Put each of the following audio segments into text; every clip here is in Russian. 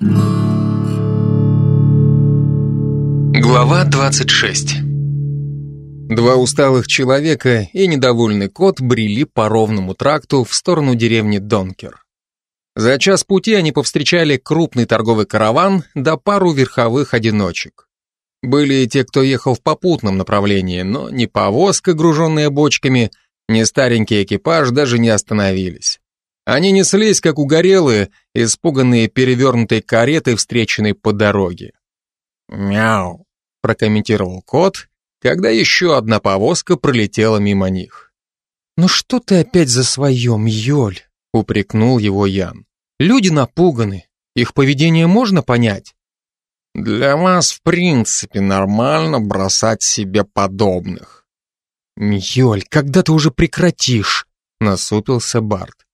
Глава 26 Два усталых человека и недовольный кот брели по ровному тракту в сторону деревни Донкер. За час пути они повстречали крупный торговый караван да пару верховых одиночек. Были и те, кто ехал в попутном направлении, но ни повозка, груженная бочками, ни старенький экипаж даже не остановились. Они неслись, как угорелые, испуганные перевернутой каретой, встреченной по дороге. «Мяу», — прокомментировал кот, когда еще одна повозка пролетела мимо них. «Ну что ты опять за своем, Йоль?» — упрекнул его Ян. «Люди напуганы, их поведение можно понять?» «Для вас, в принципе, нормально бросать себе подобных». «Йоль, когда ты уже прекратишь?» — насупился Барт.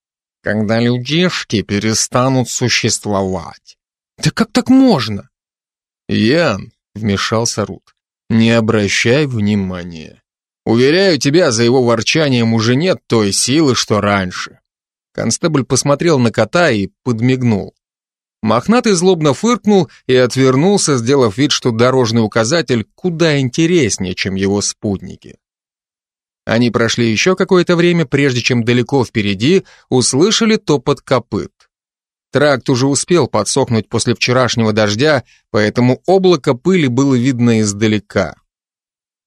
«Когда людишки перестанут существовать». «Да как так можно?» «Ян», — вмешался Рут, — «не обращай внимания. Уверяю тебя, за его ворчанием уже нет той силы, что раньше». Констебль посмотрел на кота и подмигнул. Мохнатый злобно фыркнул и отвернулся, сделав вид, что дорожный указатель куда интереснее, чем его спутники. Они прошли еще какое-то время, прежде чем далеко впереди услышали топот копыт. Тракт уже успел подсохнуть после вчерашнего дождя, поэтому облако пыли было видно издалека.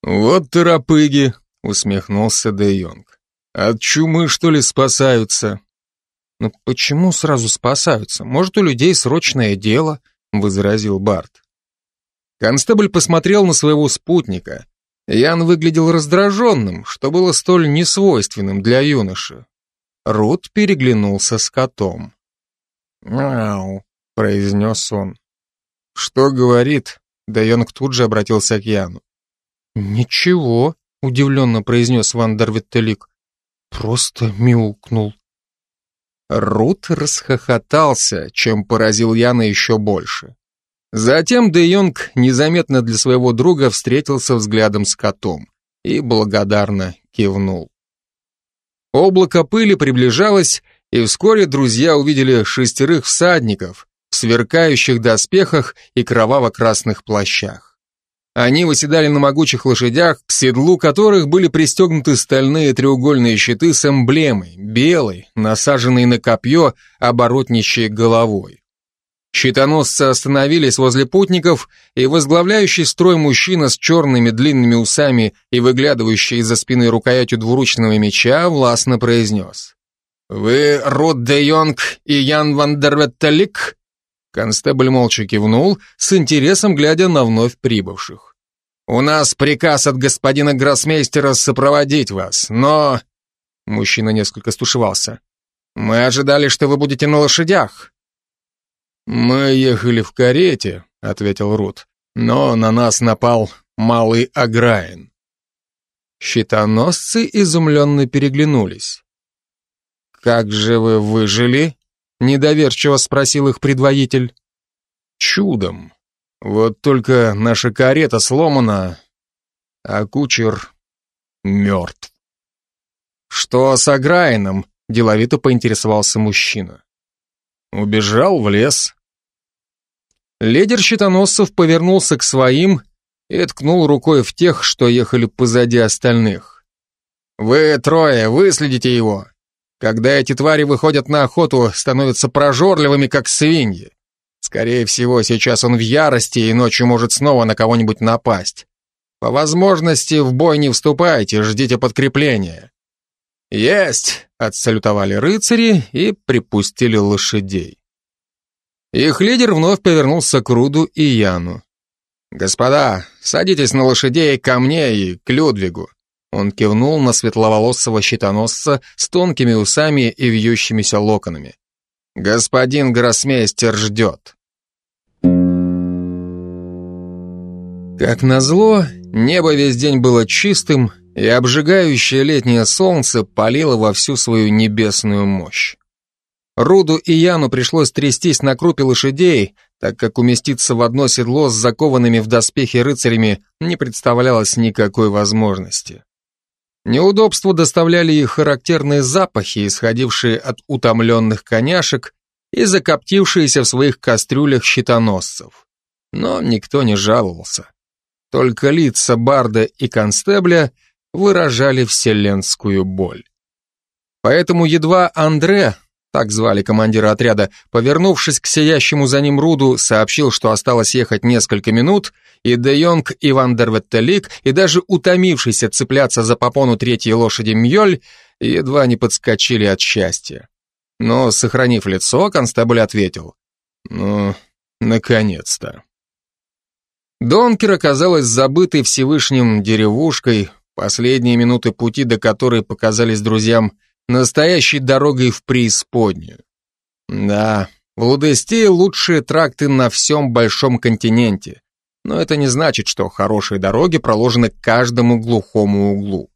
«Вот торопыги!» — усмехнулся Де Йонг. «От чумы, что ли, спасаются?» «Ну почему сразу спасаются? Может, у людей срочное дело?» — возразил Барт. Констебль посмотрел на своего спутника. Ян выглядел раздраженным, что было столь несвойственным для юноши. Рут переглянулся с котом. «Мяу», — произнес он. «Что говорит?» Дайонг тут же обратился к Яну. «Ничего», — удивленно произнес Ван Дарвиттелик. «Просто мяукнул». Рут расхохотался, чем поразил Яна еще больше. Затем Де Йонг незаметно для своего друга встретился взглядом с котом и благодарно кивнул. Облако пыли приближалось, и вскоре друзья увидели шестерых всадников в сверкающих доспехах и кроваво-красных плащах. Они выседали на могучих лошадях, к седлу которых были пристегнуты стальные треугольные щиты с эмблемой, белой, насаженной на копье, оборотничьей головой. Щитоносцы остановились возле путников, и возглавляющий строй мужчина с черными длинными усами и выглядывающий из-за спины рукоятью двуручного меча властно произнес. «Вы Рут де Йонг и Ян Вандерветтелик?» Констебль молча кивнул, с интересом глядя на вновь прибывших. «У нас приказ от господина гроссмейстера сопроводить вас, но...» Мужчина несколько стушевался. «Мы ожидали, что вы будете на лошадях». «Мы ехали в карете», — ответил Рут, «но на нас напал малый Аграин». Щитоносцы изумленно переглянулись. «Как же вы выжили?» Недоверчиво спросил их предводитель. Чудом. Вот только наша карета сломана, а кучер мертв. Что с Аграином? Деловито поинтересовался мужчина. Убежал в лес. Лидер щитоносцев повернулся к своим и ткнул рукой в тех, что ехали позади остальных. «Вы трое, выследите его. Когда эти твари выходят на охоту, становятся прожорливыми, как свиньи. Скорее всего, сейчас он в ярости и ночью может снова на кого-нибудь напасть. По возможности в бой не вступайте, ждите подкрепления. Есть, отсалютовали рыцари и припустили лошадей. Их лидер вновь повернулся к Руду и Яну. «Господа, садитесь на лошадей ко мне и к Людвигу. Он кивнул на светловолосого щитоносца с тонкими усами и вьющимися локонами. «Господин гроссмейстер ждет». Как назло, небо весь день было чистым, и обжигающее летнее солнце палило во всю свою небесную мощь. Руду и Яну пришлось трястись на крупе лошадей, так как уместиться в одно седло с закованными в доспехи рыцарями не представлялось никакой возможности. Неудобства доставляли и характерные запахи, исходившие от утомленных коняшек, и закоптившиеся в своих кастрюлях щитоносцев. Но никто не жаловался. Только лица Барда и Констебля выражали вселенскую боль. Поэтому едва Андре, так звали командира отряда, повернувшись к сиящему за ним Руду, сообщил, что осталось ехать несколько минут, и Де Йонг, и Ван дер и даже утомившийся цепляться за попону третьей лошади Мьёль, едва не подскочили от счастья. Но, сохранив лицо, констебль ответил. «Ну, наконец-то». Донкер оказалась забытой Всевышним деревушкой, последние минуты пути до которой показались друзьям настоящей дорогой в преисподнюю. Да, в Лудесте лучшие тракты на всем большом континенте, но это не значит, что хорошие дороги проложены к каждому глухому углу.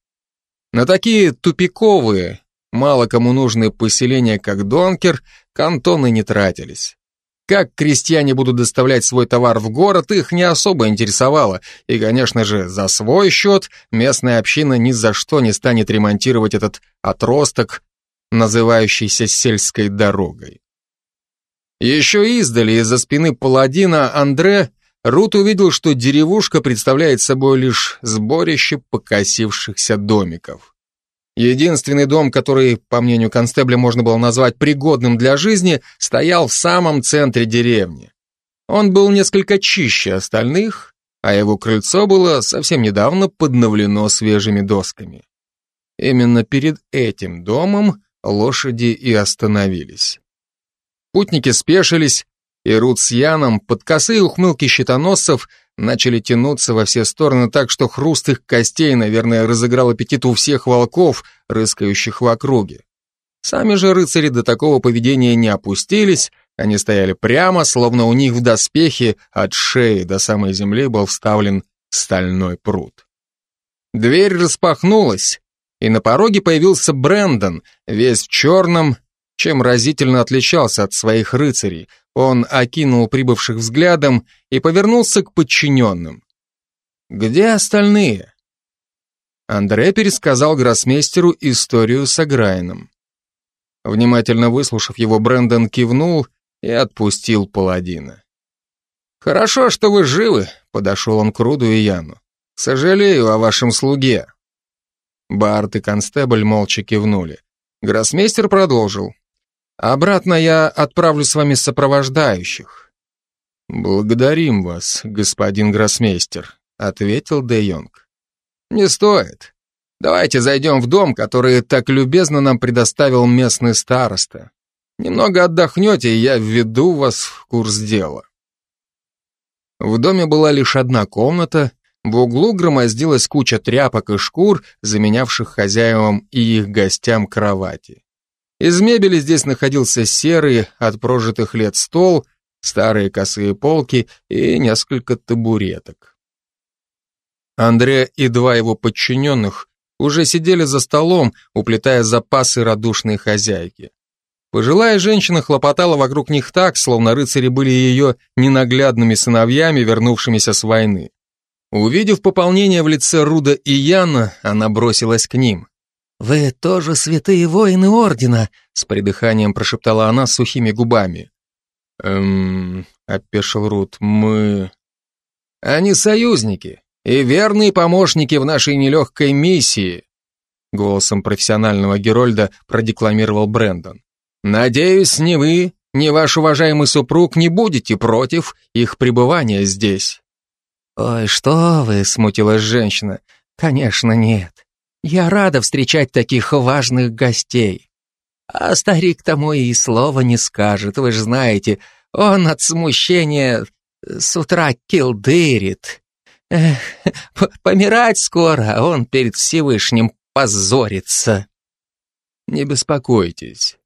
На такие тупиковые, мало кому нужные поселения, как Донкер, кантоны не тратились. Как крестьяне будут доставлять свой товар в город, их не особо интересовало, и, конечно же, за свой счет местная община ни за что не станет ремонтировать этот отросток, называющийся сельской дорогой. Еще издали из-за спины паладина Андре Рут увидел, что деревушка представляет собой лишь сборище покосившихся домиков. Единственный дом, который, по мнению констебля, можно было назвать пригодным для жизни, стоял в самом центре деревни. Он был несколько чище остальных, а его крыльцо было совсем недавно подновлено свежими досками. Именно перед этим домом лошади и остановились. Путники спешились, и Рут с Яном под косые ухмылки щитоносцев начали тянуться во все стороны так, что хруст их костей, наверное, разыграл аппетит у всех волков, рыскающих в округе. Сами же рыцари до такого поведения не опустились, они стояли прямо, словно у них в доспехе от шеи до самой земли был вставлен стальной пруд. Дверь распахнулась, и на пороге появился Брэндон, весь в черном, чем разительно отличался от своих рыцарей, он окинул прибывших взглядом и повернулся к подчиненным. «Где остальные?» Андре пересказал гроссмейстеру историю с Аграйном. Внимательно выслушав его, Брэндон кивнул и отпустил паладина. «Хорошо, что вы живы», — подошел он к Руду и Яну. «Сожалею о вашем слуге». Барт и Констебль молча кивнули. Гроссмейстер продолжил. Обратно я отправлю с вами сопровождающих. Благодарим вас, господин гроссмейстер, ответил Де Йонг. Не стоит. Давайте зайдем в дом, который так любезно нам предоставил местный староста. Немного отдохнете, и я введу вас в курс дела. В доме была лишь одна комната, в углу громоздилась куча тряпок и шкур, заменявших хозяевам и их гостям кровати. Из мебели здесь находился серый от прожитых лет стол, старые косые полки и несколько табуреток. Андре и два его подчиненных уже сидели за столом, уплетая запасы радушной хозяйки. Пожилая женщина хлопотала вокруг них так, словно рыцари были ее ненаглядными сыновьями, вернувшимися с войны. Увидев пополнение в лице Руда и Яна, она бросилась к ним. «Вы тоже святые воины Ордена», — с придыханием прошептала она сухими губами. «Эм...» — опешил Рут. «Мы...» «Они союзники и верные помощники в нашей нелегкой миссии», — голосом профессионального Герольда продекламировал Брэндон. «Надеюсь, ни вы, ни ваш уважаемый супруг не будете против их пребывания здесь». «Ой, что вы!» — смутилась женщина. «Конечно, нет. Я рада встречать таких важных гостей. А старик тому и слова не скажет, вы же знаете, он от смущения с утра килдырит. Эх, помирать скоро, а он перед Всевышним позорится. Не беспокойтесь.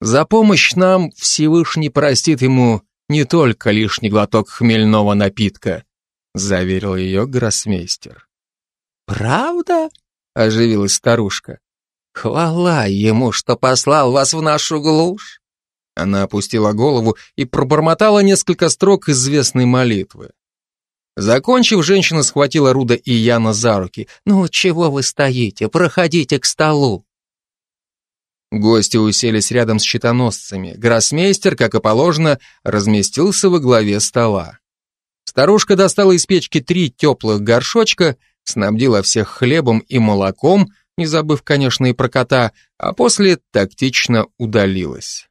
За помощь нам Всевышний простит ему не только лишний глоток хмельного напитка, заверил ее гроссмейстер. Правда? Оживилась старушка. Хвала ему, что послал вас в нашу глушь. Она опустила голову и пробормотала несколько строк известной молитвы. Закончив, женщина схватила Руда и Яна за руки. «Ну, чего вы стоите? Проходите к столу!» Гости уселись рядом с щитоносцами. Гроссмейстер, как и положено, разместился во главе стола. Старушка достала из печки три теплых горшочка, снабдила всех хлебом и молоком, не забыв, конечно, и про кота, а после тактично удалилась.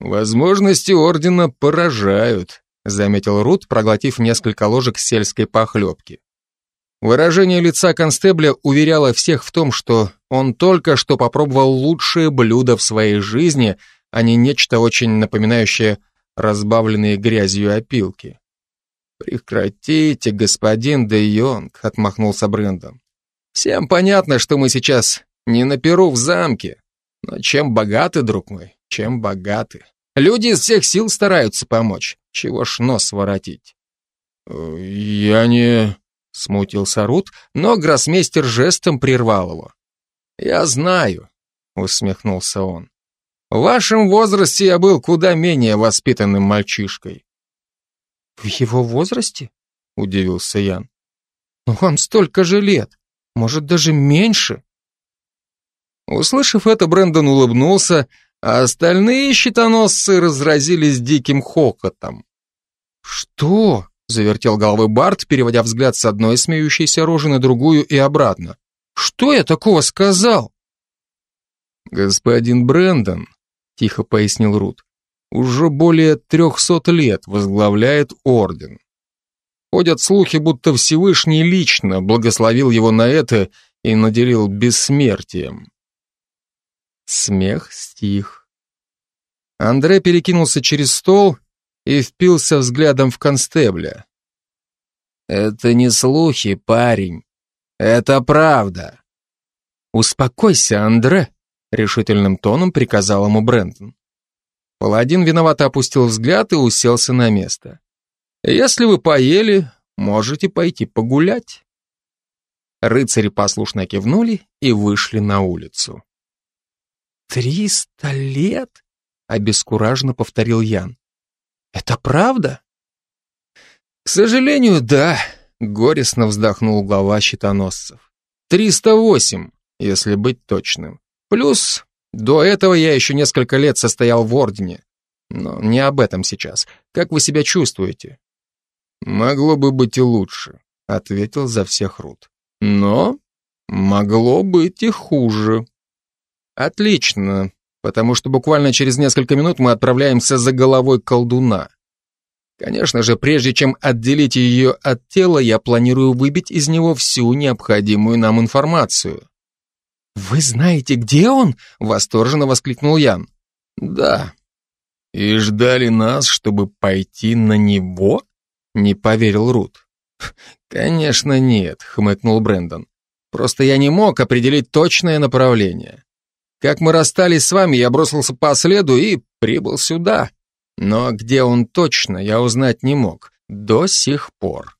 «Возможности ордена поражают», заметил Рут, проглотив несколько ложек сельской похлебки. Выражение лица констебля уверяло всех в том, что он только что попробовал лучшее блюдо в своей жизни, а не нечто очень напоминающее разбавленные грязью опилки. «Прекратите, господин Де Йонг», — отмахнулся Брэндон. «Всем понятно, что мы сейчас не на перу в замке. Но чем богаты, друг мой, чем богаты. Люди из всех сил стараются помочь. Чего ж нос воротить?» «Я не...» Смутился Рут, но гроссмейстер жестом прервал его. «Я знаю», — усмехнулся он. «В вашем возрасте я был куда менее воспитанным мальчишкой». «В его возрасте?» — удивился Ян. «Но вам столько же лет, может, даже меньше». Услышав это, Брэндон улыбнулся, а остальные щитоносцы разразились диким хохотом. «Что?» Завертел головой Барт, переводя взгляд с одной смеющейся рожи на другую и обратно. «Что я такого сказал?» «Господин Брэндон», — тихо пояснил Рут, «уже более трехсот лет возглавляет орден. Ходят слухи, будто Всевышний лично благословил его на это и наделил бессмертием». Смех стих. Андре перекинулся через стол и впился взглядом в констебля. «Это не слухи, парень. Это правда». «Успокойся, Андре», — решительным тоном приказал ему Брентон. Паладин виновато опустил взгляд и уселся на место. «Если вы поели, можете пойти погулять». Рыцари послушно кивнули и вышли на улицу. «Триста лет?» — обескураженно повторил Ян. Это правда? К сожалению, да, горестно вздохнул глава щитоносцев. 308, если быть точным. Плюс до этого я еще несколько лет состоял в ордене. Но не об этом сейчас. Как вы себя чувствуете? Могло бы быть и лучше, ответил за всех Рут. Но могло быть и хуже. Отлично, потому что буквально через несколько минут мы отправляемся за головой колдуна. Конечно же, прежде чем отделить ее от тела, я планирую выбить из него всю необходимую нам информацию. «Вы знаете, где он?» — восторженно воскликнул Ян. «Да». «И ждали нас, чтобы пойти на него?» — не поверил Рут. «Конечно нет», — хмыкнул Брэндон. «Просто я не мог определить точное направление. Как мы расстались с вами, я бросился по следу и прибыл сюда. Но где он точно, я узнать не мог. До сих пор.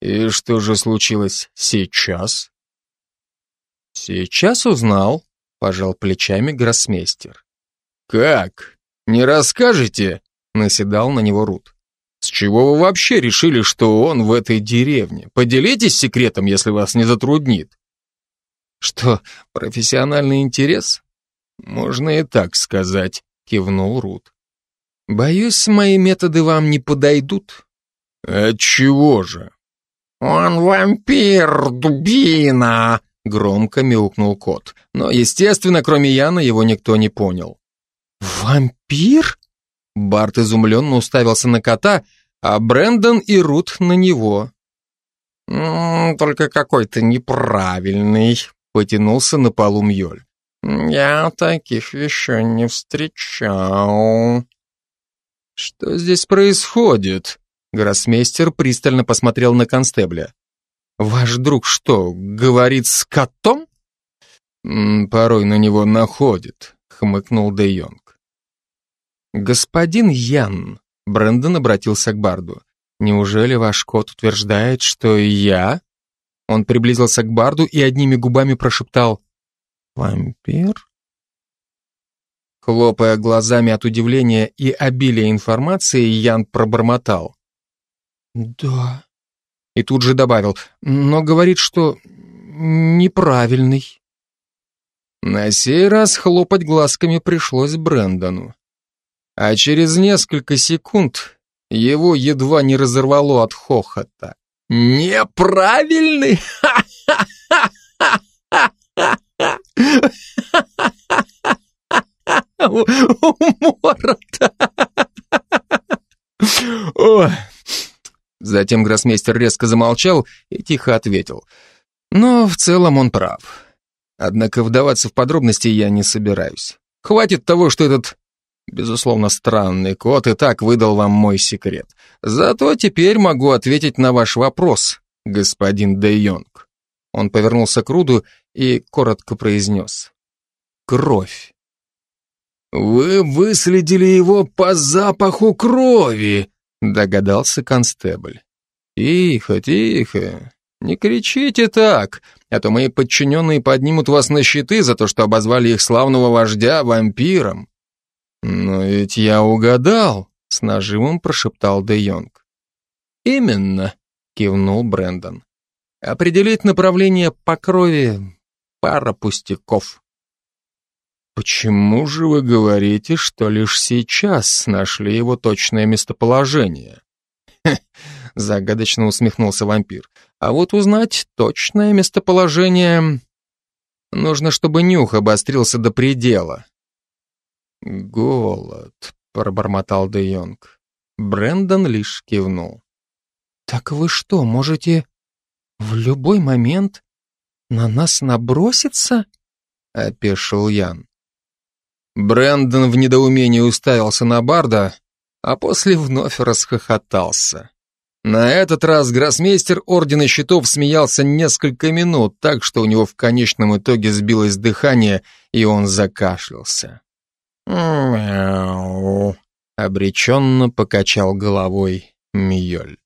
И что же случилось сейчас? Сейчас узнал, пожал плечами гроссмейстер. Как? Не расскажете? Наседал на него Рут. С чего вы вообще решили, что он в этой деревне? Поделитесь секретом, если вас не затруднит. Что, профессиональный интерес? Можно и так сказать, кивнул Рут. Боюсь, мои методы вам не подойдут. Отчего же? Он вампир, дубина, громко мяукнул кот. Но, естественно, кроме Яна, его никто не понял. Вампир? Барт изумленно уставился на кота, а Брэндон и Рут на него. «М -м, «Только какой-то неправильный», Потянулся на полу Мьёль. «Я таких еще не встречал». «Что здесь происходит?» Гроссмейстер пристально посмотрел на констебля. «Ваш друг что, говорит с котом?» «Порой на него находит», — хмыкнул Де Йонг. «Господин Ян», — Брэндон обратился к Барду, «неужели ваш кот утверждает, что я он приблизился к Барду и одними губами прошептал «Вампир?» Хлопая глазами от удивления и обилия информации, Ян пробормотал. «Да». И тут же добавил, но говорит, что неправильный. На сей раз хлопать глазками пришлось Брэндону. А через несколько секунд его едва не разорвало от хохота. «Неправильный! Умора-то!» Затем гроссмейстер резко замолчал и тихо ответил. Но в целом он прав. Однако вдаваться в подробности я не собираюсь. Хватит того, что этот, безусловно, странный кот и так выдал вам мой секрет. Зато теперь могу ответить на ваш вопрос, господин Де Йонг. Он повернулся к Руду и коротко произнес. Кровь. «Вы выследили его по запаху крови», — догадался констебль. «Тихо, тихо, не кричите так, а то мои подчиненные поднимут вас на щиты за то, что обозвали их славного вождя вампиром». «Но ведь я угадал», — с нажимом прошептал Де Йонг. «Именно», — кивнул Брэндон. «Определить направление по крови — пара пустяков». «Почему же вы говорите, что лишь сейчас нашли его точное местоположение?» Хе, загадочно усмехнулся вампир. «А вот узнать точное местоположение... Нужно, чтобы нюх обострился до предела». «Голод», — пробормотал Де Йонг. Брэндон лишь кивнул. «Так вы что, можете в любой момент на нас наброситься?» — опешил Ян. Брэндон в недоумении уставился на Барда, а после вновь расхохотался. На этот раз гроссмейстер Ордена Щитов смеялся несколько минут, так что у него в конечном итоге сбилось дыхание, и он закашлялся. «Мяу», — обреченно покачал головой Миоль.